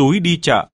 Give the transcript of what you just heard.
túi đi chợ,